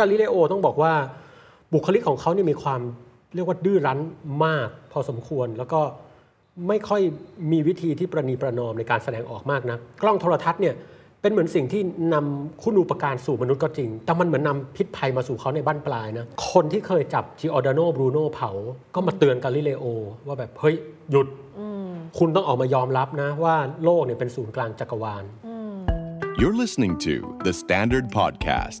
กาลิเลโอต้องบอกว่าบุคลิกของเขาเนี่ยมีความเรียกว่าดื้อรั้นมากพอสมควร แล้วก็ไม่ค่อยมีวิธีที่ประนีประนอมในการแสดงออกมากนะกล้องโทรทัศน์เนี่ยเป็นเหมือนสิ่งที่นำคุณูปการสู่มนุษย์ก็จริง แต่มันเหมือนนำพิษภัยมาสู่เขาในบ้านปลายนะคนที่เคยจับจิออดาโนบรูโนเผา ก็มาเตือนกาลิเลโอ ว่าแบบเฮ้ยหยุดคุณต้องออกมายอมรับนะว่าโลกเนี่ยเป็นศูนย์กลางจักรวาล You're listening to The Standard Podcast,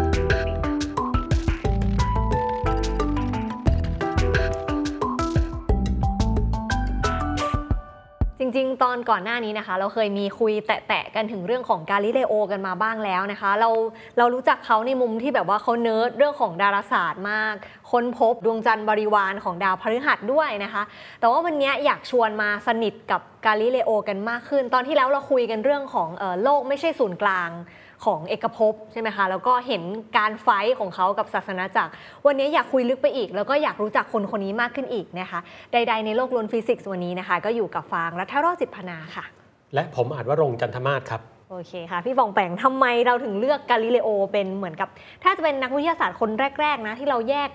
ก่อนหน้านี้นะคะ เราเคยมีคุยแตะๆกันถึงเรื่องของกาลิเลโอกันมาบ้างแล้วนะคะ เราเรารู้จักเขาในมุมที่แบบว่าเขาเนิร์ดเรื่องของดาราศาสตร์มาก ค้นพบดวงจันทร์บริวารของดาวพฤหัสด้วยนะคะ แต่ว่าวันนี้อยากชวนมาสนิทกับกาลิเลโอกันมากขึ้น ตอนที่แล้วเราคุยกันเรื่องของออโลกไม่ใช่ศูนย์กลาง ของเอกภพใช่ไหมคะแล้วก็เห็นการ fight ของเขากับศาสนาจักร วันนี้อยากคุยลึกไปอีก แล้วก็อยากรู้จักคนคนนี้มากขึ้นอีกนะคะ ใด ๆ ในโลกล้วนฟิสิกส์วันนี้นะคะ ก็อยู่กับฟางรัฐโรจน์ จิตรพนาค่ะ และผมอาจว่ารงค์จันทมาศครับโอเคค่ะ พี่ป๋องแป๋งทำไมเราถึงเลือกกาลิเลโอเป็นเหมือนกับ ถ้าจะเป็นนักวิทยาศาสตร์คนแรก ๆ นะ ที่เราแยก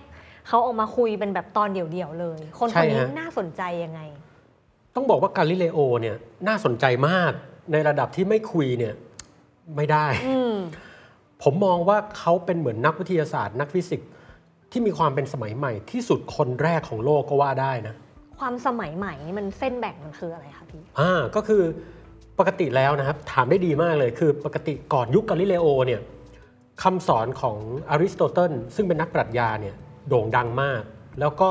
เขาออกมาคุยเป็นแบบตอนเดี่ยวๆเลย คนใช่คนนี้ฮะน่าสนใจยังไง ต้องบอกว่ากาลิเลโอเนี่ยน่าสนใจมากในระดับที่ไม่คุยเนี่ย ไม่ได้อืมผมมองว่าเขาเป็นเหมือนนักวิทยาศาสตร์ นักฟิสิกส์ที่มีความเป็นสมัยใหม่ที่สุดคนแรกของโลกก็ว่าได้นะ ความสมัยใหม่นี่มันเส้นแบ่งมันคืออะไรคะพี่อ่าก็คือปกติแล้วนะครับ ถามได้ดีมากเลยคือปกติก่อนยุคกาลิเลโอเนี่ยคำสอนของอริสโตเติลซึ่งเป็นนักปรัชญาเนี่ยโด่งดังมาก แล้วก็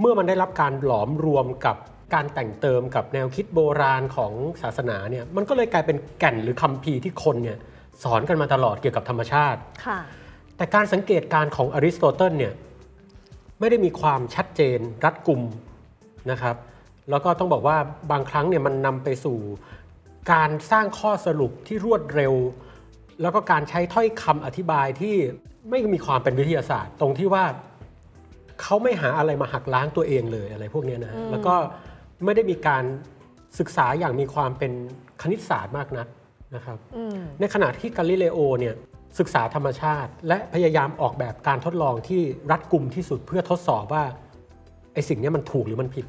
เมื่อมันได้รับการหลอมรวมกับ การแต่งเติมกับแนวคิดโบราณของศาสนาเนี่ยมันก็เลยกลายเป็นแก่นหรือคัมภีร์ที่คนเนี่ยสอนกันมาตลอดเกี่ยวกับธรรมชาติ ค่ะ แต่การสังเกตการณ์ของอริสโตเติลเนี่ยไม่ได้มีความชัดเจนรัดกุมนะครับ แล้วก็ต้องบอกว่าบางครั้งเนี่ยมันนำไปสู่การสร้างข้อสรุปที่รวดเร็ว แล้วก็การใช้ถ้อยคำอธิบายที่ไม่มีความเป็นวิทยาศาสตร์ ตรงที่ว่าเขาไม่หาอะไรมาหักล้างตัวเองเลยอะไรพวกเนี้ยนะฮะแล้วก็ ไม่ได้มีการศึกษาอย่างมีความเป็นคณิตศาสตร์มากนักนะครับอืมในขณะที่กาลิเลโอเนี่ยศึกษาธรรมชาติ และพยายามออกแบบการทดลองที่รัดกุมที่สุดเพื่อทดสอบว่าไอ้สิ่งเนี้ยมันถูกหรือมันผิด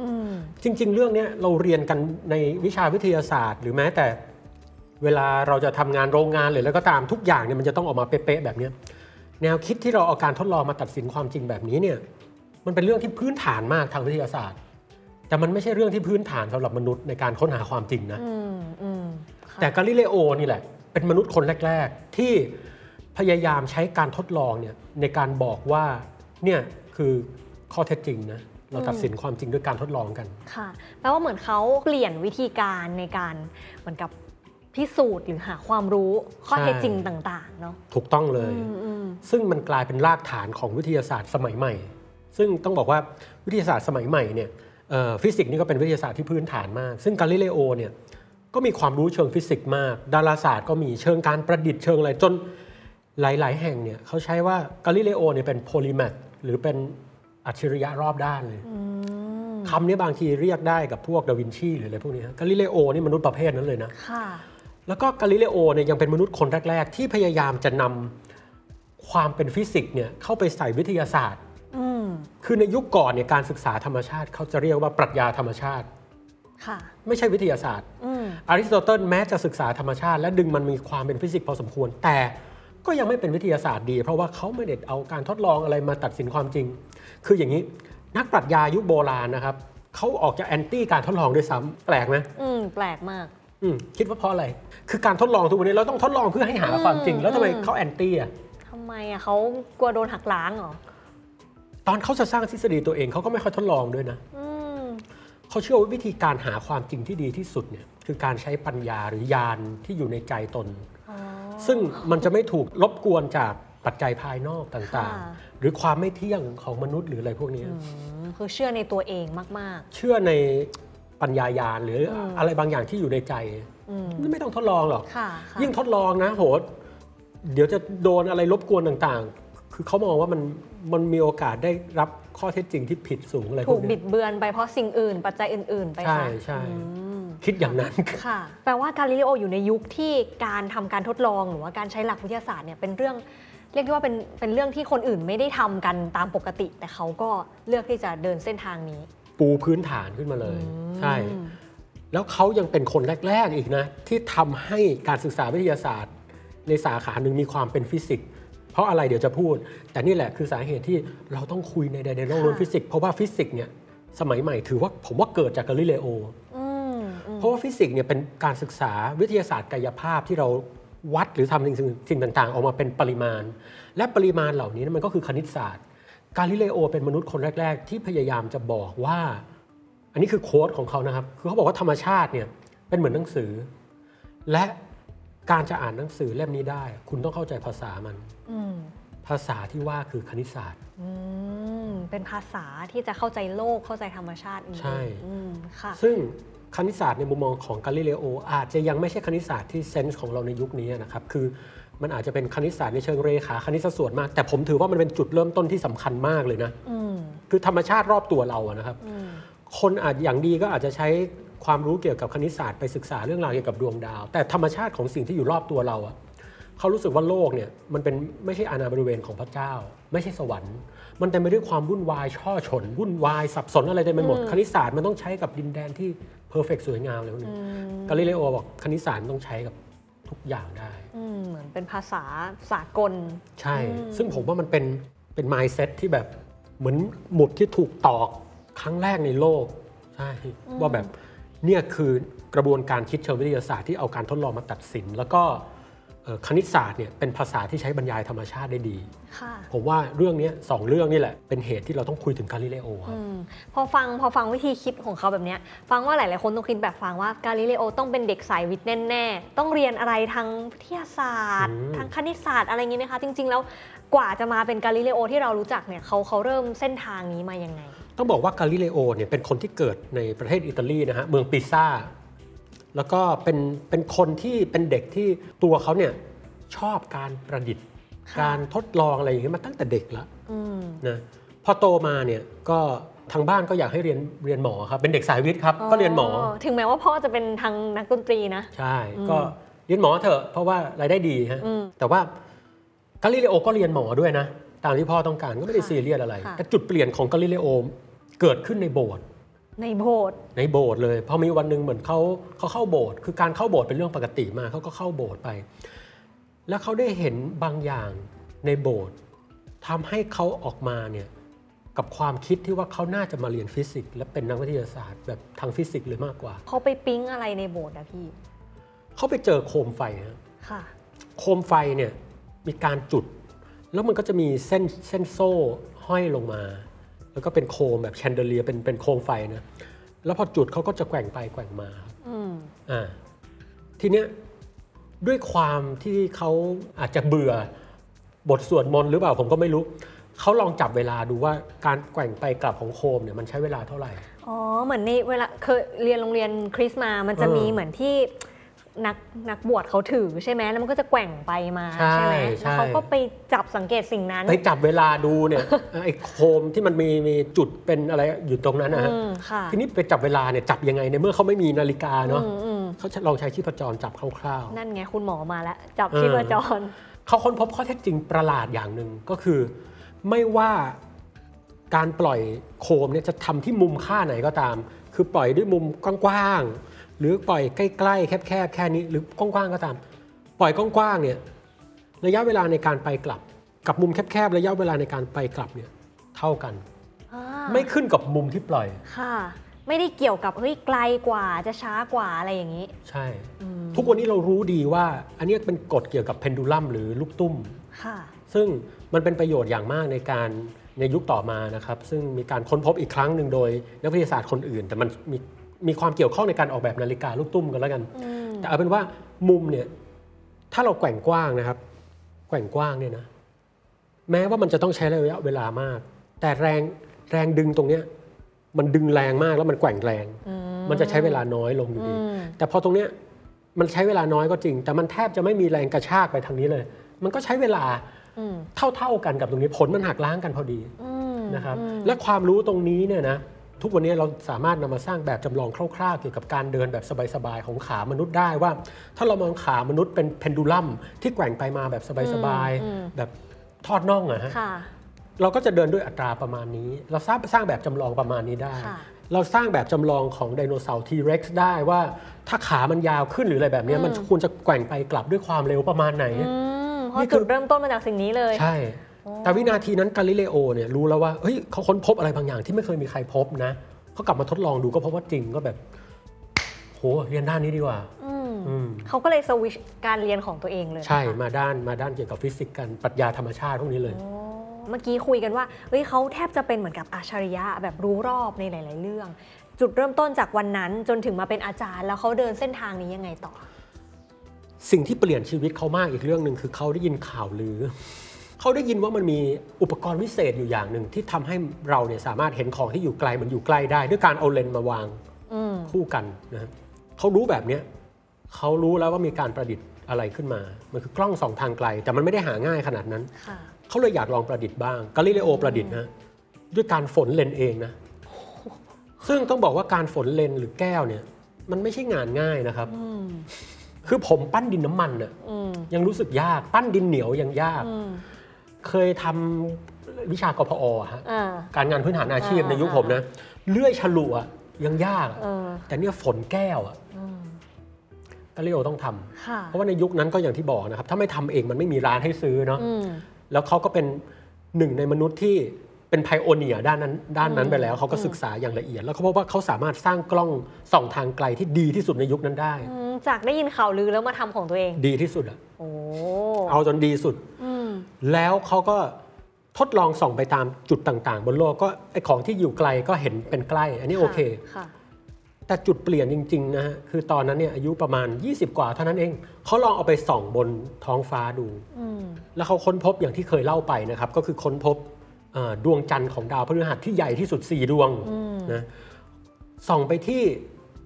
อืมจริง ๆ เรื่องเนี้ยเราเรียนกันในวิชาวิทยาศาสตร์ หรือแม้แต่เวลาเราจะทำงานโรงงานหรืออะไรก็ตามทุกอย่างเนี่ยมันจะต้องออกมาเป๊ะๆแบบเนี้ยแนวคิดที่เราเอาการทดลองมาตัดสินความจริงแบบนี้เนี่ยมันเป็นเรื่องที่พื้นฐานมากทางวิทยาศาสตร์ แต่มันไม่ใช่เรื่องที่พื้นฐานสำหรับมนุษย์ในการค้นหาความจริงนะอืมอืมค่ะแต่กาลิเลโอนี่แหละ เป็นมนุษย์คนแรก ๆ ที่พยายามใช้การทดลองเนี่ยในการบอกว่าเนี่ยคือข้อเท็จจริงนะเราตัดสินความจริงด้วยการทดลองกัน ค่ะ แปลว่าเหมือนเขาเปลี่ยนวิธีการในการเหมือนกับพิสูจน์หรือหาความรู้ข้อเท็จจริงต่าง ๆ เนาะถูกต้องเลยอืมอืมซึ่งมันกลายเป็นรากฐานของวิทยาศาสตร์สมัยใหม่ ซึ่งต้องบอกว่าวิทยาศาสตร์สมัยใหม่เนี่ยเอ่อ ฟิสิกส์นี่ก็เป็นวิทยาศาสตร์ที่พื้นฐานมาก ซึ่งกาลิเลโอเนี่ยก็มีความรู้เชิงฟิสิกส์มาก ดาราศาสตร์ก็มีเชิงการประดิษฐ์เชิงอะไรจนหลาย ๆ แห่งเนี่ยเขาใช้ว่ากาลิเลโอเนี่ยเป็น polymath หรือเป็นอัจฉริยะรอบด้านเลยอืมคำนี้บางทีเรียกได้กับพวกดาวินชีหรืออะไรพวกนี้ฮะกาลิเลโอนี่มนุษย์ประเภทนั้นเลยนะค่ะแล้วก็กาลิเลโอเนี่ยยังเป็นมนุษย์คนแรก ๆ ที่พยายามจะนำความเป็นฟิสิกส์เนี่ยเข้าไปใส่วิทยาศาสตร์อืม คือในยุคก่อนเนี่ยการศึกษาธรรมชาติเขาจะเรียกว่าปรัชญาธรรมชาติค่ะไม่ใช่วิทยาศาสตร์อืมอริสโตเติลแม้จะศึกษาธรรมชาติ และดึงมันมีความเป็นฟิสิกส์พอสมควร แต่ก็ยังไม่เป็นวิทยาศาสตร์ดี เพราะว่าเขาไม่ได้เอาการทดลองอะไรมาตัดสินความจริง คืออย่างนี้นักปรัชญายุคโบราณนะครับเขาออกจะแอนตี้การทดลองด้วยซ้ำแปลกไหมอืมแปลกมากอืมคิดว่าเพราะอะไร คือการทดลองทุกวันนี้เราต้องทดลองเพื่อให้หาความจริง แล้วทำไมอืมเขาแอนตี้อะทำไมอะเขากลัวโดนหักล้างเหรอ ตอนเขาจะสร้างทฤษฎีตัวเองเขาก็ไม่ค่อยทดลองด้วยนะอืมเขาเชื่อว่าวิธีการหาความจริงที่ดีที่สุดเนี่ยคือการใช้ปัญญาหรือญาณที่อยู่ในใจตนอ๋อซึ่งมันจะไม่ถูกรบกวนจากปัจจัยภายนอกต่างค่ะๆหรือความไม่เที่ยงของมนุษย์หรืออะไรพวกนี้อืมคือเชื่อในตัวเองมากเชื่อในปัญญายาณหรืออมอะไรบางอย่างที่อยู่ในใจๆอืมไม่ต้องทดลองหรอกค่ะค่ะยิ่งทดลองนะโหเดี๋ยวจะโดนอะไรรบกวนต่างๆ คือเขามองว่ามัน มันมีโอกาสได้รับข้อเท็จจริงที่ผิดสูงอะไรพถูวกกบิเนี้ดยเบือนไปเพราะสิ่งอื่น ปัจจัยอื่น ๆ ไปใช่ค่ะใช่อืมคิดอย่างนั้นค่ะ แปลว่าการลิเลโออยู่ในยุคที่การทำการทดลองหรือว่าการใช้หลักวิทยาศาสตร์เนี่ยเป็นเรื่องเรียกได้ว่าเป็นเป็นเรื่องที่คนอื่นไม่ได้ทำกันตามปกติ แต่เขาก็เลือกที่จะเดินเส้นทางนี้ ปูพื้นฐานขึ้นมาเลย ใช่ แล้วเขายังเป็นคนแรก ๆอีกนะ ที่ทำให้การศึกษาวิทยาศาสตร์ ในสาขาหนึ่งมีความเป็นฟิสิกส์ เพราะอะไรเดี๋ยวจะพูด แต่นี่แหละคือสาเหตุที่เราต้องคุยในในโลกเรื่องค่ะฟิสิกส์เพราะว่าฟิสิกส์เนี่ยสมัยใหม่ถือว่าผมว่าเกิดจากกาลิเลโออืมอืมเพราะว่าฟิสิกส์เนี่ยเป็นการศึกษาวิทยาศาสตร์กายภาพที่เราวัดหรือทำสิ่งสิ่งต่างๆ ออกมาเป็นปริมาณ และปริมาณเหล่านี้มันก็คือคณิตศาสตร์ กาลิเลโอเป็นมนุษย์คนแรก ๆ ที่พยายามจะบอกว่า อันนี้คือโค้ดของเขานะครับ คือเขาบอกว่าธรรมชาติเนี่ยเป็นเหมือนหนังสือ และ การจะอ่านหนังสือเล่มนี้ได้ คุณต้องเข้าใจภาษามัน อืมภาษาที่ว่าคือคณิตศาสตร์ อืมเป็นภาษาที่จะเข้าใจโลกเข้าใจธรรมชาติอีกใช่ อืมค่ะซึ่งคณิตศาสตร์ในมุมมองของกาลิเลโอ อาจจะยังไม่ใช่คณิตศาสตร์ที่เซนส์ของเราในยุคนี้นะครับคือมันอาจจะเป็นคณิตศาสตร์ในเชิงเรขาคณิตศาสตร์ส่วนมาก แต่ผมถือว่ามันเป็นจุดเริ่มต้นที่สำคัญมากเลยนะ อืมคือธรรมชาติรอบตัวเราอะนะครับ อืมคนอาจอย่างดีก็อาจจะใช้ ความรู้เกี่ยวกับคณิตศาสตร์ไปศึกษาเรื่องราวเกี่ยวกับดวงดาว แต่ธรรมชาติของสิ่งที่อยู่รอบตัวเราอะเขารู้สึกว่าโลกเนี่ยมันเป็นไม่ใช่อาณาบริเวณของพระเจ้า ไม่ใช่สวรรค์ มันเต็มไปด้วยความวุ่นวายช่อฉนวุ่นวายสับสนอะไรเต็มไปหมดอืมคณิตศาสตร์มันต้องใช้กับดินแดนที่เพอร์เฟกสวยงามเลยพวกนี้กาลิเลโอบอกคณิตศาสตร์มันต้องใช้กับทุกอย่างได้อืมเหมือนเป็นภาษาสากล ใช่ ซึ่งผมว่ามันเป็นเป็น mindset ที่แบบเหมือนหมุดที่ถูกตอกครั้งแรกในโลกใช่ว่าแบบ เนี่ยคือกระบวนการคิดเชิงวิทยาศาสตร์ที่เอาการทดลองมาตัดสิน แล้วก็เอ่อคณิตศาสตร์เนี่ยเป็นภาษาที่ใช้บรรยายธรรมชาติได้ดีค่ะผมว่าเรื่องเนี้ยสองเรื่องนี่แหละ เป็นเหตุที่เราต้องคุยถึงกาลิเลโอครับับอืมพอฟังพอฟังวิธีคิดของเขาแบบเนี้ยฟางว่าหลาย ๆ คนต้องคิดแบบฟางว่ากาลิเลโอต้องเป็นเด็กสายวิทย์แน่ ๆ ต้องเรียนอะไรทางวิทยาศาสตร์อืมทางคณิตศาสตร์อะไรอย่างนี้ไหมคะ จริง ๆ แล้วกว่าจะมาเป็นกาลิเลโอที่เรารู้จักเนี่ยเขาเขาเริ่มเส้นทางนี้มายังไง ต้องบอกว่ากาลิเลโอเนี่ยเป็นคนที่เกิดในประเทศอิตาลีนะฮะเมืองปิซ่าแล้วก็เป็นเป็นคนที่เป็นเด็กที่ตัวเขาเนี่ยชอบการประดิษฐ์ค่ะการทดลองอะไรอย่างเงี้ยมาตั้งแต่เด็กแล้วอืมนะพอโตมาเนี่ยก็ทางบ้านก็อยากให้เรียนเรียนหมอครับเป็นเด็กสายวิทย์ครับก็เรียนหมอ ถึงแม้ว่าพ่อจะเป็นทางนักดนตรีนะ ใช่ก็เรียนหมอเถอะเพราะว่ารายได้ดีฮะอืมแต่ว่ากาลิเลโอก็เรียนหมอด้วยนะ ตามที่พ่อต้องการก็ไม่ได้ค่ะซีเรียสอะไรค่ะแต่จุดเปลี่ยนของกาลิเลโอ เกิดขึ้นในโบสถ์ในโบสถ์ในโบสถ์เลยพอมีวันหนึ่งเหมือนเขาเขาเข้าโบสถ์คือการเข้าโบสถ์เป็นเรื่องปกติมากเขาก็เข้าโบสถ์ไป แล้วเขาได้เห็นบางอย่างในโบสถ์ทำให้เขาออกมาเนี่ยกับความคิดที่ว่าเขาน่าจะมาเรียนฟิสิกส์และเป็นนักวิทยาศาสตร์แบบทางฟิสิกส์เลยมากกว่า เขาไปปิ๊งอะไรในโบสถ์อะพี่ เขาไปเจอโคมไฟนะค่ะ โคมไฟเนี่ยมีการจุด แล้วมันก็จะมีเส้นเส้นโซ่ห้อยลงมา แล้วก็เป็นโคมแบบแชนเดอเลียเป็นเป็นโคมไฟนะแล้วพอจุดเขาก็จะแกว่งไปแกว่งมาครับอืมอ่าทีเนี้ยด้วยความที่เขาอาจจะเบื่อบทสวดมนต์หรือเปล่าผมก็ไม่รู้เขาลองจับเวลาดูว่าการแกว่งไปกลับของโคมเนี่ยมันใช้เวลาเท่าไหร่อ๋อเหมือนในเวลาเคยเรียนโรงเรียนคริสต์มามันจะเออมีเหมือนที่ นักนักบวชเขาถือใช่ไหมแล้วมันก็จะแกว่งไปมาใช่ไหมใช่ แล้วเขาก็ไปจับสังเกตสิ่งนั้นไปจับเวลาดูเนี่ยไอ้โคมที่มันมีมีจุดเป็นอะไรอยู่ตรงนั้นนะฮะอืมค่ะทีนี้ไปจับเวลาเนี่ยจับยังไงในเมื่อเขาไม่มีนาฬิกาเนาะอืมอืมเขาลองใช้ชีพจรจับคร่าว นั่นไงคุณหมอมาแล้ว จับเออชีพจร ๆ เขาค้นพบข้อเท็จจริงประหลาดอย่างหนึ่งก็คือ ไม่ว่าการปล่อยโคมเนี่ยจะทำที่มุมค่าไหนก็ตาม คือปล่อยด้วยมุมกว้างๆ หรือปล่อยใกล้ๆ แคบๆ แค่นี้หรือกว้างๆ ก็ตาม ปล่อยกว้างๆ เนี่ยระยะเวลาในการไปกลับ กับมุมแคบๆ ระยะเวลาในการไปกลับเนี่ยเท่ากันอ่าไม่ขึ้นกับมุมที่ปล่อย ค่ะ ไม่ได้เกี่ยวกับเฮ้ยไกลกว่าจะช้ากว่าอะไรอย่างนี้ ใช่อืมทุกวันนี้เรารู้ดีว่าอันเนี้ยเป็นกฎเกี่ยวกับเพนดูลัมหรือลูกตุ้ม ค่ะ ซึ่งมันเป็นประโยชน์อย่างมากในการในยุคต่อมานะครับ ซึ่งมีการค้นพบอีกครั้งหนึ่งโดยนักวิทยาศาสตร์คนอื่น แต่มันมี มีความเกี่ยวข้องในการออกแบบนาฬิกาลูกตุ้มกันแล้วกันอืมแต่เอาเป็นว่ามุมเนี่ยถ้าเราแกว่งกว้างนะครับ แกว่งกว้างเนี่ยนะแม้ว่ามันจะต้องใช้ระยะเวลามาก แต่แรงแรงดึงตรงเนี้ยมันดึงแรงมากแล้วมันแกว่งแรงอืมมันจะใช้เวลาน้อยลงอยู่ดีอืมแต่พอตรงเนี้ยมันใช้เวลาน้อยก็จริง แต่มันแทบจะไม่มีแรงกระชากไปทางนี้เลย มันก็ใช้เวลาอืมเท่าๆกันกับตรงนี้ผลมันหักล้างกันพอดีอืมนะครับอืมและความรู้ตรงนี้เนี่ยนะ ทุกวันนี้เราสามารถนำมาสร้างแบบจำลองคร่าวๆเกี่ยวกับการเดินแบบสบายๆของขามนุษย์ได้ว่า ถ้าเรามองขามนุษย์เป็นเพนดูลัมที่แกว่งไปมาแบบสบายอืมๆแบบทอดน่องอะฮะค่ะเราก็จะเดินด้วยอัตราประมาณนี้ เราสร้างสร้างแบบจำลองประมาณนี้ได้ค่ะเราสร้างแบบจำลองของไดโนเสาร์ทีเร็กซ์ได้ว่า ถ้าขามันยาวขึ้นหรืออะไรแบบเนี้ยมันควรจะแกว่งไปกลับด้วยความเร็วประมาณไหนอืมเพราะนี่คือจุดเริ่มต้นมาจากสิ่งนี้เลย ใช่ แต่วินาทีนั้นกาลิเลโอเนี่ยรู้แล้วว่าเฮ้ยเขาค้นพบอะไรบางอย่างที่ไม่เคยมีใครพบนะเขากลับมาทดลองดูก็พบว่าจริงก็แบบ โหเรียนด้านนี้ดีกว่าอืมอืมเขาก็เลยสวิชการเรียนของตัวเองเลยใช่นะคะมาด้านมาด้านเกี่ยวกับฟิสิกส์กันปรัชญาธรรมชาติพวกนี้เลยโอ้เมื่อกี้คุยกันว่าเฮ้ยเขาแทบจะเป็นเหมือนกับอัจฉริยะแบบรู้รอบในหลาย ๆ เรื่อง จุดเริ่มต้นจากวันนั้นจนถึงมาเป็นอาจารย์ แล้วเขาเดินเส้นทางนี้ยังไงต่อ สิ่งที่เปลี่ยนชีวิตเขามากอีกเรื่องหนึ่งคือเขาได้ยินข่าวลือ เขาได้ยินว่ามันมีอุปกรณ์วิเศษอยู่อย่างหนึ่งที่ทำให้เราเนี่ยสามารถเห็นของที่อยู่ไกลมันอยู่ใกล้ได้ ด้วยการเอาเลนส์มาวางอืมคู่กันนะครับเขารู้แบบเนี้ยเขารู้แล้วว่ามีการประดิษฐ์อะไรขึ้นมา มันคือกล้องสองทางไกล แต่มันไม่ได้หาง่ายขนาดนั้นค่ะเขาเลยอยากลองประดิษฐ์บ้างกาลิเลโอประดิษฐ์นะด้วยการฝนเลนส์เองนะซึ่งต้องบอกว่าการฝนเลนส์หรือแก้วเนี่ย มันไม่ใช่งานง่ายนะครับอืมคือผมปั้นดินน้ำมันน่ะอืมยังรู้สึกยาก ปั้นดินเหนียวยังยากอืม เคยทำวิชากพออะฮะอ่าการงานพื้นฐานอาชีพอ่าในยุคผมนะเลื่อยฉลุอะยังยากอะเออแต่เนี่ยฝนแก้วอะอืมกาลิเลโอต้องทำค่ะเพราะว่าในยุคนั้นก็อย่างที่บอกนะครับ ถ้าไม่ทำเองมันไม่มีร้านให้ซื้อเนาะอืมแล้วเขาก็เป็นหนึ่งในมนุษย์ที่เป็นไพโอเนียด้านนั้นด้านนั้นไปแล้วเขาก็ศึกษาอย่างละเอียด แล้วเขาพบว่าเขาสามารถสร้างกล้องส่องทางไกลที่ดีที่สุดในยุคนั้นได้อืมจากได้ยินข่าวลือแล้วมาทำของตัวเอง ดีที่สุดอะโอ้เอาจนดีสุดอืม แล้วเขาก็ทดลองส่องไปตามจุดต่างๆ บนโลกก็ไอของที่อยู่ไกลก็เห็นเป็นใกล้ อันนี้โอเคค่ะแต่จุดเปลี่ยนจริงๆนะฮะคือตอนนั้นเนี่ยอายุประมาณ 20 กว่าเท่านั้นเองเขาลองเอาไปส่องบนท้องฟ้าดูอืมแล้วเขาค้นพบอย่างที่เคยเล่าไปนะครับ ก็คือค้นพบเอ่อดวงจันทร์ของดาวพฤหัสที่ใหญ่ที่สุด 4 ดวงอืมนะส่องไปที่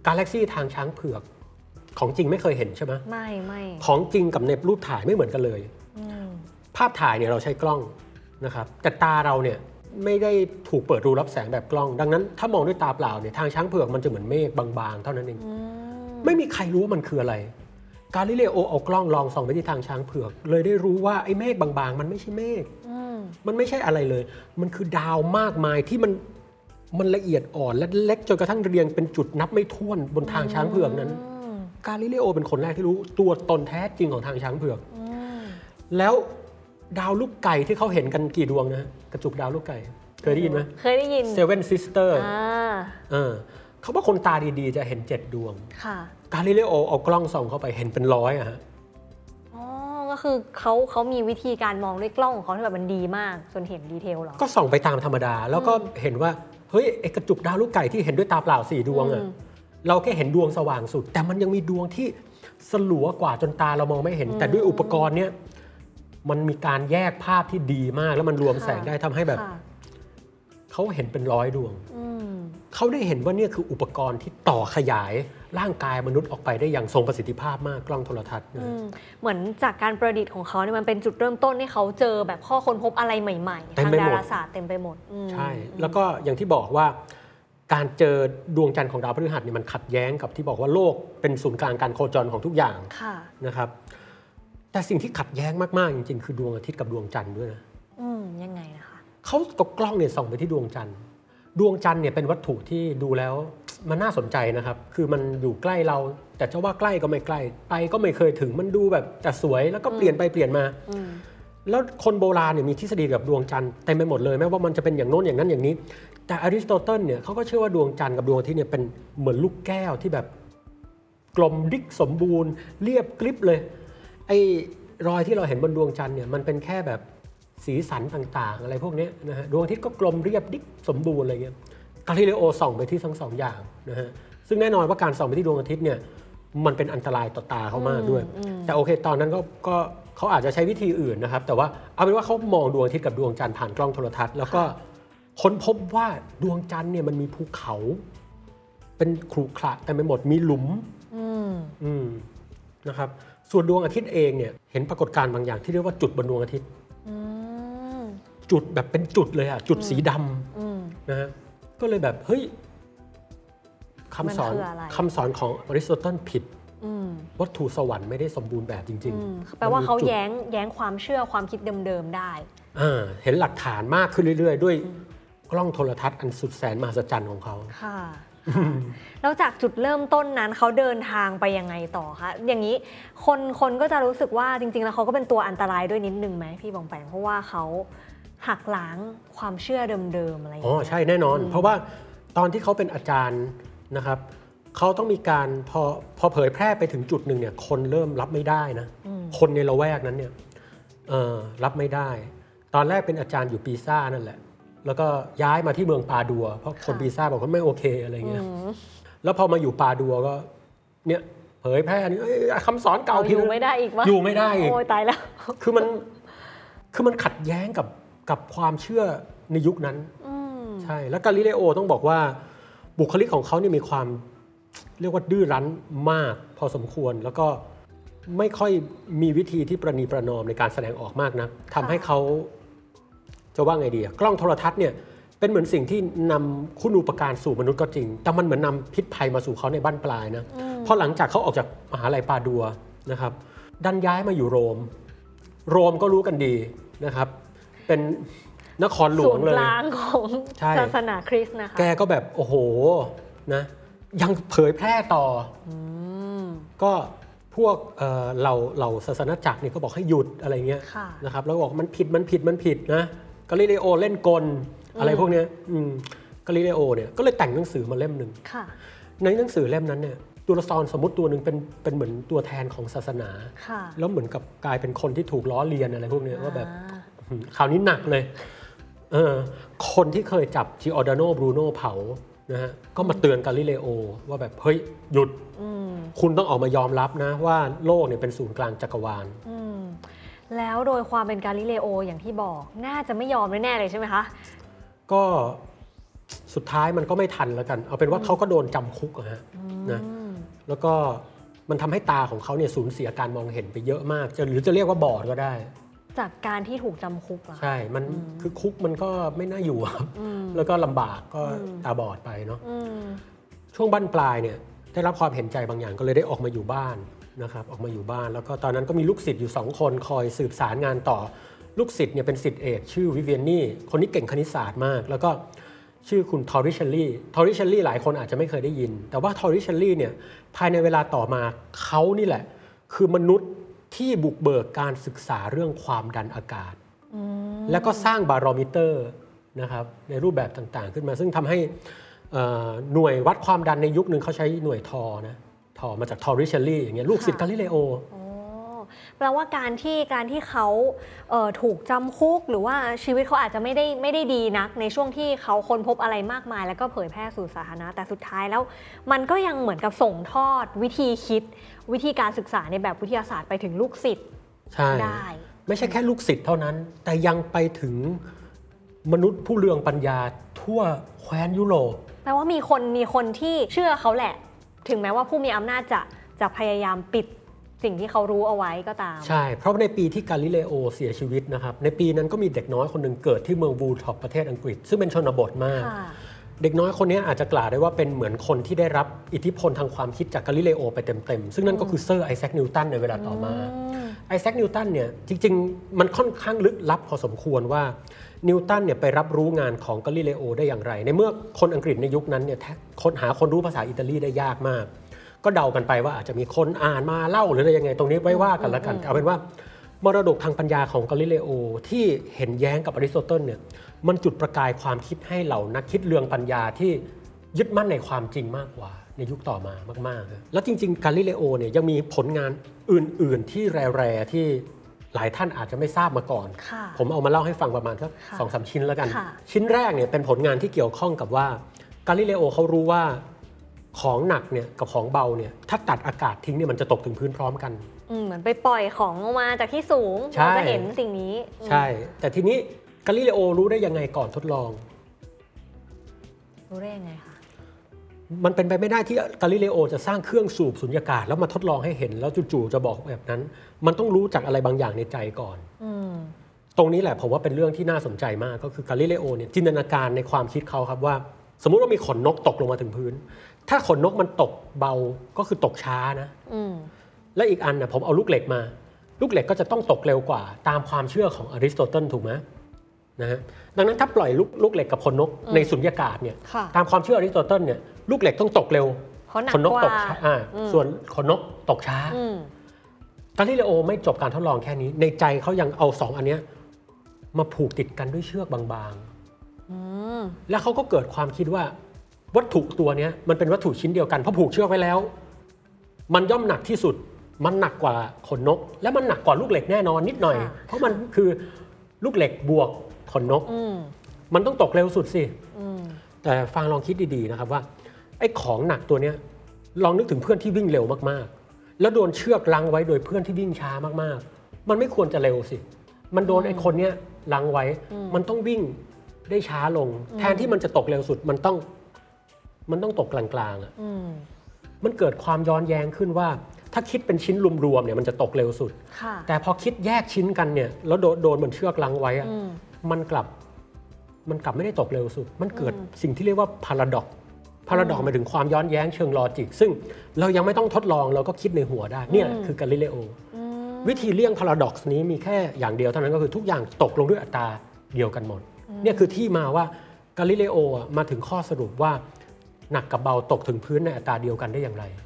กาแล็กซี่ทางช้างเผือก ของจริงไม่เคยเห็นใช่ไหมไม่ไม่ของจริงกับในรูปถ่ายไม่เหมือนกันเลยอืม ภาพถ่ายเนี่ยเราใช้กล้องนะครับแต่ตาเราเนี่ยไม่ได้ถูกเปิดรูรับแสงแบบกล้อง ดังนั้นถ้ามองด้วยตาเปล่าเนี่ยทางช้างเผือกมันจะเหมือนเมฆบางๆ เท่านั้นเองอืมไม่มีใครรู้ว่ามันคืออะไร กาลิเลโอเอากล้องลองส่องไปที่ทางช้างเผือก เลยได้รู้ว่าไอ้เมฆบางๆ มันไม่ใช่เมฆอืมมันไม่ใช่อะไรเลย มันคือดาวมากมายที่มันมันละเอียดอ่อนและเล็กจนกระทั่งเรียงเป็นจุดนับไม่ถ้วนบนทางช้างเผือกนั้นอืมกาลิเลโอเป็นคนแรกที่รู้ตัวตนแท้จริงของทางช้างเผือกอืมแล้ว ดาวลูกไก่ที่เขาเห็นกันกี่ดวงนะกระจุกดาวลูกไก่ เคยได้ยินไหมคยได้ยินเซเ Seven Sisters อ่าเออเขาว่าคนตาดีๆ จะเห็นเจ็ดดวงค่ะกาลิเลโอเอากล้องส่องเข้าไปเห็นเป็นร้อยอะฮะอ๋อก็คือเขาเขามีวิธีการมองด้วยกล้องของเขาที่แบบมันดีมาก จนเห็นดีเทลเหรอ ก็ส่องไปตามธรรมดา แล้วก็เห็นว่า เฮ้ยไอกระจุกดาวลูกไก่ที่เห็นด้วยตาเปล่าสี่ดวงอะอืมเราแค่เห็นดวงสว่างสุด แต่มันยังมีดวงที่สลัวกว่าจนตาเรามองไม่เห็น แต่ด้วยอุปกรณ์เนี้ย มันมีการแยกภาพที่ดีมาก แล้วมันรวมแสงได้ทำให้แบบค่ะเขาเห็นเป็นร้อยดวงอืมเขาได้เห็นว่าเนี่ยคืออุปกรณ์ที่ต่อขยายร่างกายมนุษย์ออกไปได้อย่างทรงประสิทธิภาพมากกล้องโทรทัศน์นะอืมเหมือนจากการประดิษฐ์ของเขาเนี่ยมันเป็นจุดเริ่มต้นให้เขาเจอแบบข้อค้นพบอะไรใหม่ๆเต็มทางไปดาหมดราศาสตร์เต็มไปหมดอืมใช่ แล้วก็อย่างที่บอกว่าการเจอดวงจันทร์ของดาวพฤหัสเนี่ยมันขัดแย้งกับที่บอกว่าโลกเป็นศูนย์กลางการโคจรของทุกอย่างค่ะนะครับ แต่สิ่งที่ขัดแย้งมาก ๆ จริง ๆ คือดวงอาทิตย์กับดวงจันทร์ด้วยนะอืมยังไงนะคะเขาตกกล้องเนี่ยส่องไปที่ดวงจันทร์ ดวงจันทร์เนี่ยเป็นวัตถุที่ดูแล้วมันน่าสนใจนะครับ คือมันอยู่ใกล้เรา แต่จะว่าใกล้ก็ไม่ใกล้ ไปก็ไม่เคยถึง มันดูแบบแต่สวยแล้วก็เปลี่ยนไปเปลี่ยนมา อืมแล้วคนโบราณเนี่ยมีทฤษฎีกับดวงจันทร์เต็มไปหมดเลยแม้ว่ามันจะเป็นอย่างโน้นอย่างนั้นอย่างนี้ แต่อริสโตเติลเนี่ยเขาก็เชื่อว่าดวงจันทร์กับดวงอาทิตย์เนี่ยเป็นเหมือนลูกแก้วที่แบบ กลมดิกสมบูรณ์ เรียบกริบเลย ไอ้รอยที่เราเห็นบนดวงจันทร์เนี่ยมันเป็นแค่แบบสีสันต่างๆ อะไรพวกเนี้ยนะฮะดวงอาทิตย์ก็กลมเรียบดิกสมบูรณ์อะไรเงี้ยกาลิเลโอส่องไปที่ทั้งสองอย่างนะฮะซึ่งแน่นอนว่าการส่องไปที่ดวงอาทิตย์เนี่ยมันเป็นอันตรายต่อตาเขามากด้วย แต่โอเค ตอนนั้นก็ก็เขาอาจจะใช้วิธีอื่นนะครับ แต่ว่าเอาเป็นว่าเขามองดวงอาทิตย์กับดวงจันทร์ผ่านกล้องโทรทัศน์แล้วก็ค้นพบว่าดวงจันทร์เนี่ยมันมีภูเขา เป็นขรุขระแต่ไม่หมดมีหลุมอืมอืมนะครับ ส่วนดวงอาทิตย์เองเนี่ยเห็นปรากฏการณ์บางอย่างที่เรียกว่าจุดบนดวงอาทิตย์อืมจุดแบบเป็นจุดเลยอะจุดสีดำอืมนะฮะก็เลยแบบเฮ้ยคำสอนมันคืออะไรคำสอนของอริสโตเติลผิดอืมวัตถุสวรรค์ไม่ได้สมบูรณ์แบบจริงอืมๆแปลว่าเขามันมีจุดแย้งแย้งความเชื่อความคิดเดิมๆได้อ่าเห็นหลักฐานมากขึ้นเรื่อยๆ ด้วยกล้องโทรทัศน์อันสุดแสนมหัศจรรย์ของเขาค่ะ แล้วจากจุดเริ่มต้นนั้นเขาเดินทางไปยังไงต่อคะอย่างนี้คนคนก็จะรู้สึกว่าจริง ๆ แล้วเขาก็เป็นตัวอันตรายด้วยนิดนึงไหมพี่บองแปงเพราะว่าเขาหักล้างความเชื่อเดิมๆอะไรอย่างอ๋อเงี้ยใช่แน่นอน เพราะว่าตอนที่เขาเป็นอาจารย์นะครับเขาต้องมีการพอพอเผยแพร่ไปถึงจุดหนึ่งเนี่ยคนเริ่มรับไม่ได้นะคนในละแวกนั้นเนี่ยเออรับไม่ได้ ตอนแรกเป็นอาจารย์อยู่ปีซ่านั่นแหละ แล้วก็ย้ายมาที่เมืองปาดัว เพราะคนปีซ่าบอกว่าไม่โอเคอะไรเงี้ยแล้วพอมาอยู่ปาดัวก็เนี่ยเผยแพร่นี่เอ้ยคำสอนเก่าเอาผิอยู่ไม่ได้อีกวะอยู่ไม่ได้อีกโอ้ยตายแล้วคือมันคือมันขัดแย้งกับกับความเชื่อในยุคนั้นอืมใช่แล้วกาลิเลโอต้องบอกว่าบุคลิกของเขาเนี่ยมีความเรียกว่าดื้อรั้นมากพอสมควรแล้วก็ไม่ค่อยมีวิธีที่ประนีประนอมในการแสดงออกมากนะทำให้เขา จะว่าไงดีอะกล้องโทรทัศน์เนี่ยเป็นเหมือนสิ่งที่นำคุณูปการสู่มนุษย์ก็จริง แต่มันเหมือนนำพิษภัยมาสู่เขาในบ้านปลายนะเพราะหลังจากเขาออกจากมหาลัยปาดัวนะครับดันย้ายมาอยู่โรม โรมก็รู้กันดีนะครับ เป็นนครหลศูวงนย์เลกยลางของใช่ศาสศาสนาคริสต์นะคะแกก็แบบโอ้โหนะยังเผยแพร่ต่ออก็พวกเอ่อเหล่าเหล่าศาสนาจักรเนี่ยก็บอกให้หยุดอะไรเงี้ยค่ะนะครับแล้วก็บอกมันผิดมันผิดมันผิดนะ กาลิเลโอเล่นกลอะไรพวกเนี้ยอืมกาลิเลโอเนี่ยก็เลยแต่งหนังสือมาเล่มหนึ่งค่ะในหนังสือเล่มนั้นเนี่ยตัวละครสมมติตัวหนึ่งเป็นเป็นเหมือนตัวแทนของศาสนาค่ะแล้วเหมือนกับกลายเป็นคนที่ถูกล้อเลียนอะไรพวกเนี้ยว่าแบบอ่าอืมคราวนี้หนักเลยเออคนที่เคยจับจิออร์ดาโนบรูโนเผานะฮะก็มาเตือนกาลิเลโอว่าแบบ เฮ้ย หยุดอืมคุณต้องออกมายอมรับนะว่าโลกเนี่ยเป็นศูนย์กลางจักรวาลอืม แล้วโดยความเป็นกาลิเลโออย่างที่บอก น่าจะไม่ยอมแน่ๆเลยใช่ไหมคะ ก็สุดท้ายมันก็ไม่ทันแล้วกัน เอาเป็นว่าเขาก็โดนจำคุกอะฮะนะอืมแล้วก็มันทำให้ตาของเขาเนี่ยสูญเสียการมองเห็นไปเยอะมากจะหรือจะเรียกว่าบอดก็ได้ จากการที่ถูกจำคุกเหรอคะใช่ มันคือคุกมันก็ไม่น่าอยู่อะครับอืม แล้วก็ลำบากก็อืม ตาบอดไปเนาะ อืมช่วงบั้นปลายเนี่ยได้รับความเห็นใจบางอย่างก็เลยได้ออกมาอยู่บ้าน นะครับออกมาอยู่บ้าน แล้วก็ตอนนั้นก็มีลูกศิษย์อยู่สองคนคอยสืบสานงานต่อลูกศิษย์เนี่ยเป็นศิษย์เอกชื่อวิเวียนนี่คนนี้เก่งคณิตศาสตร์มาก แล้วก็ชื่อคุณทอริเชลลี่ทอริเชลลี่หลายคนอาจจะไม่เคยได้ยิน แต่ว่าทอริเชลลี่เนี่ยภายในเวลาต่อมาเขานี่แหละ คือมนุษย์ที่บุกเบิกการศึกษาเรื่องความดันอากาศอืมแล้วก็สร้างบารอมิเตอร์นะครับในรูปแบบต่างๆ ขึ้นมา ซึ่งทำให้เอ่อหน่วยวัดความดันในยุคหนึ่งเขาใช้หน่วยทอร์นะ ทอร์มาจากทอริเชลลี่อย่างเงี้ยลูกศิษย์ค่ะกาลิเลโอโอ้แปลว่าการที่การที่เขาเอ่อถูกจำคุกหรือว่าชีวิตเขาอาจจะไม่ได้ไม่ได้ดีนัก ในช่วงที่เขาค้นพบอะไรมากมาย แล้วก็เผยแพร่สู่สาธารณะแต่สุดท้ายแล้ว มันก็ยังเหมือนกับส่งทอดวิธีคิด วิธีการศึกษาในแบบวิทยาศาสตร์ไปถึงลูกศิษย์ใช่ได้ ไม่ใช่แค่ลูกศิษย์เท่านั้น แต่ยังไปถึงมนุษย์ผู้เรืองปัญญาทั่วแคว้นยุโรปแปลว่ามีคนมีคนที่เชื่อเขาแหละ ถึงแม้ว่าผู้มีอำนาจจะจะพยายามปิดสิ่งที่เขารู้เอาไว้ก็ตาม ใช่ เพราะในปีที่กาลิเลโอเสียชีวิตนะครับ ในปีนั้นก็มีเด็กน้อยคนหนึ่งเกิดที่เมืองวูลส์ธอร์ปประเทศอังกฤษ ซึ่งเป็นชนบทมากค่ะเด็กน้อยคนนี้อาจจะกล่าวได้ว่าเป็นเหมือนคนที่ได้รับอิทธิพลทางความคิดจากกาลิเลโอไปเต็มๆ ซึ่งนั่นก็คือเซอร์ไอแซคนิวตันในเวลาต่อมาไอแซคนิวตันเนี่ยจริงๆ มันค่อนข้างลึกลับพอสมควรว่า นิวตันเนี่ยไปรับรู้งานของกาลิเลโอได้อย่างไร ในเมื่อคนอังกฤษในยุคนั้นเนี่ยค้นหาคนรู้ภาษาอิตาลีได้ยากมาก ก็เดากันไปว่าอาจจะมีคนอ่านมาเล่าหรืออะไรยังไง ตรงนี้ไว้ว่ากันละกันเอาเป็นว่ามรดกทางปัญญาของกาลิเลโอที่เห็นแย้งกับอริสโตเติลเนี่ยมันจุดประกายความคิดให้เหล่านักคิดเรืองปัญญาที่ยึดมั่นในความจริงมากกว่า ในยุคต่อมามากๆ แล้วจริง ๆ กาลิเลโอเนี่ยยังมีผลงานอื่น ๆ ที่แร่ๆที่ หลายท่านอาจจะไม่ทราบมาก่อนค่ะผมเอามาเล่าให้ฟังประมาณสักค่ะสองสามชิ้นแล้วกันค่ะชิ้นแรกเนี่ยเป็นผลงานที่เกี่ยวข้องกับว่ากาลิเลโอเขารู้ว่าของหนักเนี่ยกับของเบาเนี่ยถ้าตัดอากาศทิ้งเนี่ยมันจะตกถึงพื้นพร้อมกันอืมเหมือนไปปล่อยของลงมาจากที่สูงใช่เราจะเห็นสิ่งนี้อืมใช่ แต่ทีนี้กาลิเลโอรู้ได้ยังไงก่อนทดลอง รู้ได้ยังไงคะ มันเป็นไปไม่ได้ที่กาลิเลโอจะสร้างเครื่องสูบสุญญากาศ แล้วมาทดลองให้เห็นแล้วจู่ๆจะบอกแบบนั้น มันต้องรู้จากอะไรบางอย่างในใจก่อนอืมตรงนี้แหละผมว่าเป็นเรื่องที่น่าสนใจมากก็คือกาลิเลโอเนี่ยจินตนาการในความคิดเขาครับว่า สมมุติว่ามีขนนกตกลงมาถึงพื้น ถ้าขนนกมันตกเบาก็คือตกช้านะอืมและอีกอันนะผมเอาลูกเหล็กมา ลูกเหล็กก็จะต้องตกเร็วกว่า ตามความเชื่อของอริสโตเติลถูกไหม นะฮะดังนั้นถ้าปล่อยลูกลูกเหล็กกับขนนกในสุญญากาศเนี่ยค่ะตามความเชื่ออริสโตเติลเนี่ยลูกเหล็กต้องตกเร็วเพราะหนักขนนกกว่าตกช้าอ่าอืมส่วนขนนกตกช้าอืมกาลิเลโอไม่จบการทดลองแค่นี้ ในใจเขายังเอาสองอันเนี้ยมาผูกติดกันด้วยเชือกบางอืมๆแล้วเขาก็เกิดความคิดว่า วัตถุตัวเนี้ยมันเป็นวัตถุชิ้นเดียวกันเพราะผูกเชือกไว้แล้ว มันย่อมหนักที่สุด มันหนักกว่าขนนก และมันหนักกว่าลูกเหล็กแน่นอนนิดหน่อยค่ะเพราะมันคือลูกเหล็กบวก ขนนกอืมมันต้องตกเร็วสุดสิอืมแต่ฟังลองคิดดีๆนะครับว่าไอ้ของหนักตัวเนี้ยลองนึกถึงเพื่อนที่วิ่งเร็วมากๆ แล้วโดนเชือกลังไว้โดยเพื่อนที่วิ่งช้ามากๆ มันไม่ควรจะเร็วสิ มันโดนไอ้คนเนี้ยลังไว้ มันต้องวิ่งได้ช้าลง แทนที่มันจะตกเร็วสุดมันต้อง มันต้องตกกลางๆอะอืมมันเกิดความย้อนแย้งขึ้นว่า ถ้าคิดเป็นชิ้นรวมๆเนี่ยมันจะตกเร็วสุดค่ะแต่พอคิดแยกชิ้นกันเนี่ยแล้วโดนโดนเหมือนเชือกลังไว้อะอืม มันกลับมันกลับไม่ได้ตกเร็วสุด มันเกิดสิ่งที่เรียกว่าพาราดอกพาราดอกหมายถึงความย้อนแย้งเชิงลอจิก ซึ่งเรายังไม่ต้องทดลองเราก็คิดในหัวได้เนี่ยคือกาลิเลโออืมวิธีเลี่ยงพาราดอกนี้มีแค่อย่างเดียวเท่านั้นก็คือทุกอย่างตกลงด้วยอัตราเดียวกันหมดเนี่ยคือที่มาว่ากาลิเลโออะมาถึงข้อสรุปว่าหนักกับเบาตกถึงพื้นในอัตราเดียวกันได้อย่างไรอืม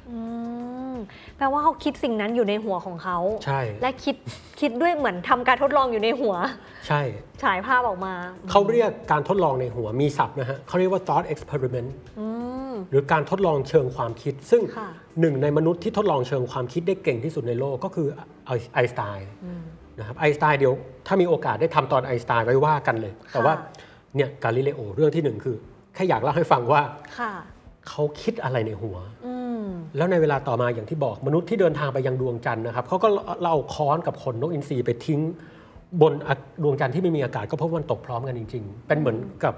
แปลว่าเขาคิดสิ่งนั้นอยู่ในหัวของเขา ใช่ และคิดคิดด้วยเหมือนทำการทดลองอยู่ในหัว ใช่ ฉายภาพออกมา เขาเรียกการทดลองในหัวมีศัพท์นะฮะเขาเรียกว่า thought experiment อืมหรือการทดลองเชิงความคิด ซึ่งค่ะหนึ่งในมนุษย์ที่ทดลองเชิงความคิดได้เก่งที่สุดในโลกก็คือไอไอน์สไตน์นะครับไอน์สไตน์เดี๋ยวถ้ามีโอกาสได้ทำตอนไอน์สไตน์ไว้ว่ากันเลย แต่ว่าเนี่ยกาลิเลโอเรื่องที่หนึ่งคือแค่อยากเล่าให้ฟังว่าค่ะ เขาคิดอะไรในหัวอืมแล้วในเวลาต่อมาอย่างที่บอกมนุษย์ที่เดินทางไปยังดวงจันทร์นะครับเขาก็เราเอาค้อนกับขนนกอินทรีไปทิ้ง บนอะดวงจันทร์ที่ไม่มีอากาศก็เพราะว่ามันตกพร้อมกันจริง ๆ เป็นเหมือนกับ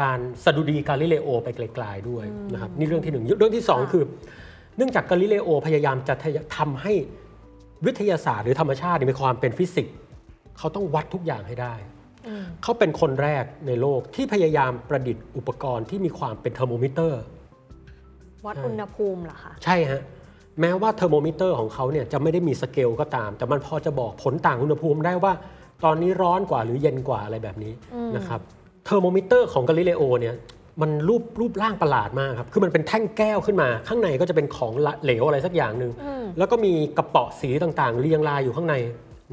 การสดุดีกาลิเลโอไปไกลๆด้วยนะครับนี่เรื่องที่หนึ่งเรื่องที่สองค่ะคือ เนื่องจากกาลิเลโอพยายามจะทำให้วิทยาศาสตร์หรือธรรมชาติเนี่ยมีความเป็นฟิสิกส์เขาต้องวัดทุกอย่างให้ได้อืมเขาเป็นคนแรกในโลกที่พยายามประดิษฐ์อุปกรณ์ที่มีความเป็นเทอร์โมมิเตอร์ วัดใช่อุณหภูมิเหรอคะ ใช่ฮะแม้ว่าเทอร์โมมิเตอร์ของเขาเนี่ยจะไม่ได้มีสเกลก็ตาม แต่มันพอจะบอกผลต่างอุณหภูมิได้ว่า ตอนนี้ร้อนกว่าหรือเย็นกว่าอะไรแบบนี้นะครับเทอร์โมมิเตอร์ของกาลิเลโอเนี่ยมันรูปรูปร่างประหลาดมากครับ คือมันเป็นแท่งแก้วขึ้นมา ข้างในก็จะเป็นของละเหลวอะไรสักอย่างหนึ่งอืมแล้วก็มีกระเปาะสีต่างๆ เรียงรายอยู่ข้างใน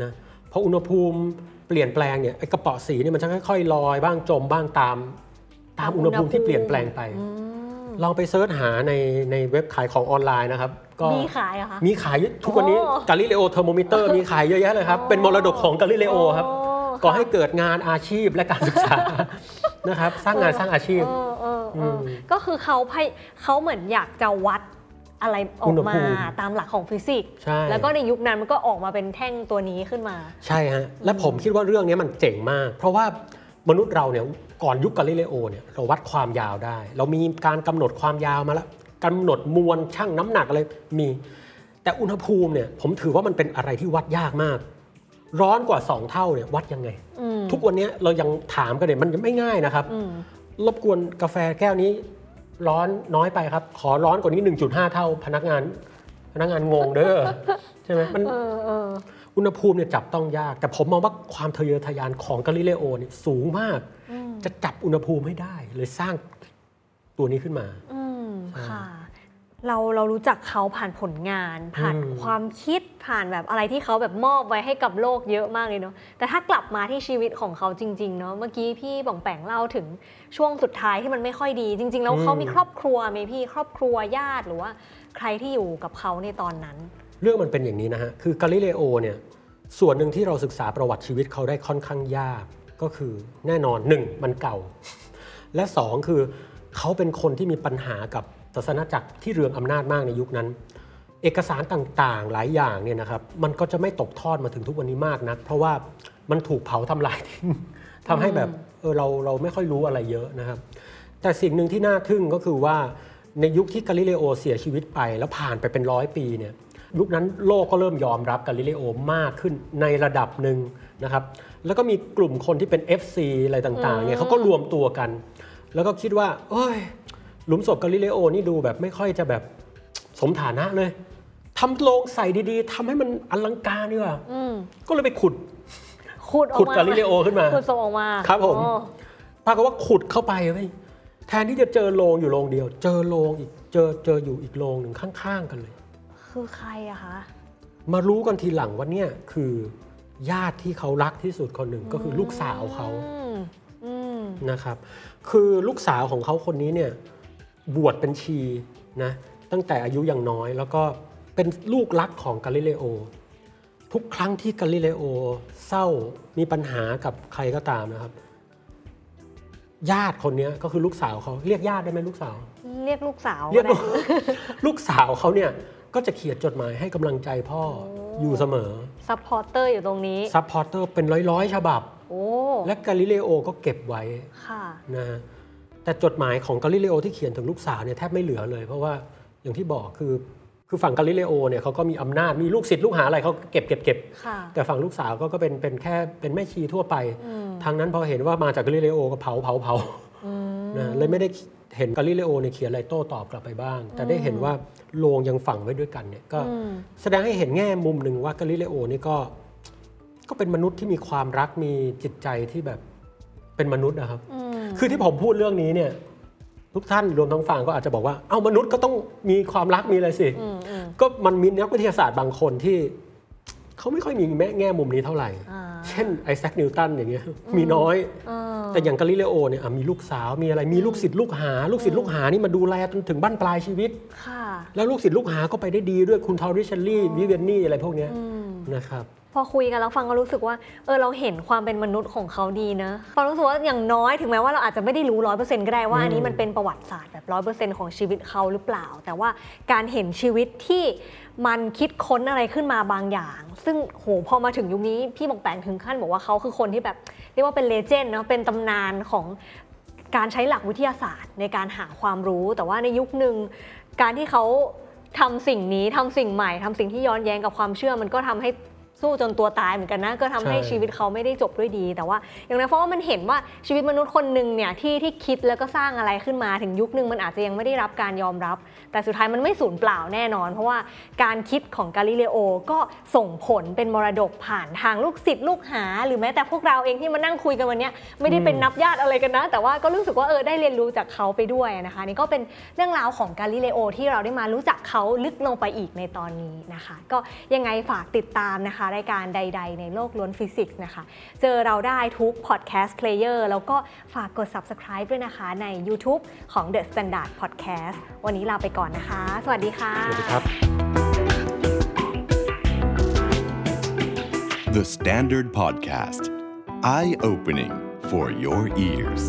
นะพออุณหภูมิเปลี่ยนแปลงเนี่ยไอ้กระเปาะสีเนี่ยมันจะค่อยๆลอยบ้างจมบ้างตาม ตามอุณหภูมิที่เปลี่ยนแปลงไป อืมลองไป search หาในในเว็บขายของออนไลน์นะครับ ก็มีขายเหรอคะมีขายทุกวันนี้โอ้กาลิเลโอเทอร์โมมิเตอร์มีขายเยอะแยะเลยครับ เป็นมรดกของกาลิเลโอครับก่อให้เกิดงานอาชีพและการศึกษานะครับ สร้างงานสร้างอาชีพเออเออเอออมก็คือเขาพยเขาเหมือนอยากจะวัดอะไรอออุกณหมาภูมิตามหลักของฟิสิกส์ใช่แล้วก็ในยุคนั้นมันก็ออกมาเป็นแท่งตัวนี้ขึ้นมา ใช่ฮะและผมคิดว่าเรื่องนี้มันเจ๋งมาก เพราะว่า มนุษย์เราเนี่ยก่อนยุคกาลิเลโอเนี่ยเราวัดความยาวได้ เรามีการกำหนดความยาวมาแล้วกำหนดมวลช่างน้ำหนักอะไรมี แต่อุณหภูมิเนี่ยผมถือว่ามันเป็นอะไรที่วัดยากมาก ร้อนกว่า 2 เท่าเนี่ยวัดยังไงอืมทุกวันนี้เรายังถามกันเนี่ยมันไม่ง่ายนะครับอืมรบกวนกาแฟแก้วนี้ ร้อนน้อยไปครับ ขอร้อนกว่านี้ 1.5 เท่าพนักงาน พนักงานงงเด้อใช่ไหมมันเออเอออุณหภูมิเนี่ยจับต้องยาก แต่ผมมองว่าความทะเยอทะยานของกาลิเลโอเนี่ยสูงมากอืมจะจับอุณหภูมิให้ได้ เลยสร้างตัวนี้ขึ้นมาอืมใช่ค่ะเราเรารู้จักเขาผ่านผลงาน ผ่านอืมความคิดผ่านแบบอะไรที่เขาแบบมอบไว้ให้กับโลกเยอะมากเลยเนาะแต่ถ้ากลับมาที่ชีวิตของเขาจริงๆเนาะเมื่อกี้พี่บ่องแปงเล่าถึงช่วงสุดท้ายที่มันไม่ค่อยดี จริง ๆ แล้วเขามีครอบครัวไหมพี่ครอบครัวญาติหรือว่า ใครที่อยู่กับเขาในตอนนั้น เรื่องมันเป็นอย่างนี้นะฮะ คือกาลิเลโอเนี่ยส่วนหนึ่งที่เราศึกษาประวัติชีวิตเขาได้ค่อนข้างยาก ก็คือแน่นอนหนึ่งมันเก่า และสองคือเขาเป็นคนที่มีปัญหากับศาสนาจักรที่เรืองอำนาจมากในยุคนั้น เอกสารต่างๆหลายอย่างเนี่ยนะครับมันก็จะไม่ตกทอดมาถึงทุกวันนี้มากนัก เพราะว่ามันถูกเผาทำลายทิ้งทำให้แบบเออเราเราไม่ค่อยรู้อะไรเยอะนะครับ แต่สิ่งหนึ่งที่น่าทึ่งก็คือว่าในยุคที่กาลิเลโอเสียชีวิตไป แล้วผ่านไปเป็นร้อยปีเนี่ย ยุคนั้นโลกก็เริ่มยอมรับกาลิเลโอมากขึ้นในระดับหนึ่งนะครับ แล้วก็มีกลุ่มคนที่เป็น FC อะไรต่างๆเนี่ยเขาก็รวมตัวกัน แล้วก็คิดว่าเอ้ย หลุมศพกาลิเลโอนี่ดูแบบไม่ค่อยจะแบบสมฐานะเลยทำโลงใส่ดีๆทำให้มันอลังการดีกว่าอืมก็เลยไปขุด ขุดออกขุดมากาลิเลโอขึ้นมาขุดศพออกมาครับผมอ๋อปรากฏว่าขุดเข้าไปเว้ยแทนที่จะเจอโลงอยู่โลงเดียว เจอโลงอีกเจอเจออยู่อีกโลงหนึ่งข้างๆกันเลย คือใครอะคะ มารู้กันทีหลังว่าเนี่ยคือญาติที่เขารักที่สุดคนหนึ่งก็คือลูกสาวเขาอืมอืมนะครับ คือลูกสาวของเขาคนนี้เนี่ยบวชเป็นชีนะตั้งแต่อายุยังน้อยแล้วก็เป็นลูกรักของกาลิเลโอ ทุกครั้งที่กาลิเลโอเศร้ามีปัญหากับใครก็ตามนะครับ ญาติคนเนี้ยก็คือลูกสาวเขาเรียกญาติได้ไหมลูกสาว เรียกลูกสาวเรียกก็ลูกได้ ลูกสาวเขาเนี่ย ก็จะเขียนจดหมายให้กำลังใจพ่อโอ้อยู่เสมอ supporter อยู่ตรงนี้ supporter เป็นร้อยๆ ฉบับ โอ้และกาลิเลโอก็เก็บไว้ค่ะ นะฮะแต่จดหมายของกาลิเลโอที่เขียนถึงลูกสาวเนี่ยแทบไม่เหลือเลย เพราะว่าอย่างที่บอกคือคือฝั่งกาลิเลโอเนี่ยเขาก็มีอำนาจมีลูกศิษย์ลูกหาอะไรเขาเก็บเก็บเก็บ ค่ะ แต่ฝั่งลูกสาวก็ก็เป็นเป็นแค่เป็นแม่ชีทั่วไป อืมทางนั้นพอเห็นว่ามาจากกาลิเลโอก็เผาเผาเผาอืมนะเลยไม่ได้ เห็นกาลิเลโอเนี่ยเขียนอะไรโต้ตอบกลับไปบ้าง แต่ได้เห็นว่าโลงยังฝังไว้ด้วยกันเนี่ยก็อืมแสดงให้เห็นแง่มุมหนึ่งว่ากาลิเลโอนี่ก็ ก็เป็นมนุษย์ที่มีความรักมีจิตใจที่แบบเป็นมนุษย์นะครับอืมคือที่ผมพูดเรื่องนี้เนี่ย ทุกท่านรวมทั้งฟังก็อาจจะบอกว่า เอ้ามนุษย์ก็ต้องมีความรักมีอะไรสิอืมอืมก็มันมีนักวิทยาศาสตร์บางคนที่เขาไม่ค่อยมีแง่แง่มุมนี้เท่าไหร่อ่า เช่นไอแซคนิวตันอย่างเงี้ยมีน้อยเออแต่อย่างกาลิเลโอเนี่ยอะมีลูกสาวมีอะไรมีลูกศิษย์ลูกหา ลูกศิษย์ลูกหานี่มาดูแลจนถึงบั้นปลายชีวิตค่ะแล้วลูกศิษย์ลูกหาก็ไปได้ดีด้วยคุณทอริชเชลลี่วิเวียนนี่อะไรพวกเนี้ยอืมนะครับ พอคุยกันแล้วฟังก็รู้สึกว่าเออเราเห็นความเป็นมนุษย์ของเขาดีนะฟังรู้สึกว่าอย่างน้อยถึงแม้ว่าเราอาจจะไม่ได้รู้ร้อยเปอร์เซ็นต์ก็ได้ว่าอืมอันนี้มันเป็นประวัติศาสตร์แบบร้อยเปอร์เซ็นต์ของชีวิตเขาหรือเปล่า แต่ว่าการเห็นชีวิตที่มันคิดค้นอะไรขึ้นมาบางอย่าง ซึ่งโหพอมาถึงยุคนี้พี่หมกแปงถึงขั้นบอกว่าเขาคือคนที่แบบเรียกว่าเป็นเลเจนด์เนาะเป็นตำนานของการใช้หลักวิทยาศาสตร์ในการหาความรู้ แต่ว่าในยุคหนึ่งการที่เขาทำสิ่งนี้ทำสิ่งใหม่ทำสิ่งที่ย้อนแย้งกับความเชื่อมันก็ทำให้ สู้จนตัวตายเหมือนกันนะ ก็ทำให้ใช่ชีวิตเขาไม่ได้จบด้วยดี แต่ว่า อย่างนั้นเพราะว่ามันเห็นว่าชีวิตมนุษย์คนหนึ่งเนี่ยที่ที่คิดแล้วก็สร้างอะไรขึ้นมาถึงยุคหนึ่งมันอาจจะยังไม่ได้รับการยอมรับ แต่สุดท้ายมันไม่สูญเปล่าแน่นอน เพราะว่าการคิดของกาลิเลโอก็ส่งผลเป็นมรดกผ่านทางลูกศิษย์ลูกหา หรือแม้แต่พวกเราเองที่มานั่งคุยกันวันเนี้ยไม่ได้เป็นนับญาติอะไรกันนะ แต่ว่าก็รู้สึกว่าเออได้เรียนรู้จากเขาไปด้วยนะคะ นี่ก็เป็นเรื่องราวของกาลิเลโอที่เราได้มารู้จักเขาลึกลงไปอีกในตอนนี้นะคะ ก็ยังไงฝากติดตามนะคะรายการใด ๆ ในโลกล้วนฟิสิกส์นะคะ เจอเราได้ทุก podcast player แล้วก็ฝากกด subscribe ด้วยนะคะใน YouTube ของ The Standard Podcast วันนี้ลาไปก่อนนะคะ สวัสดีค่ะ สวัสดีครับ The Standard Podcast, eye opening for your ears.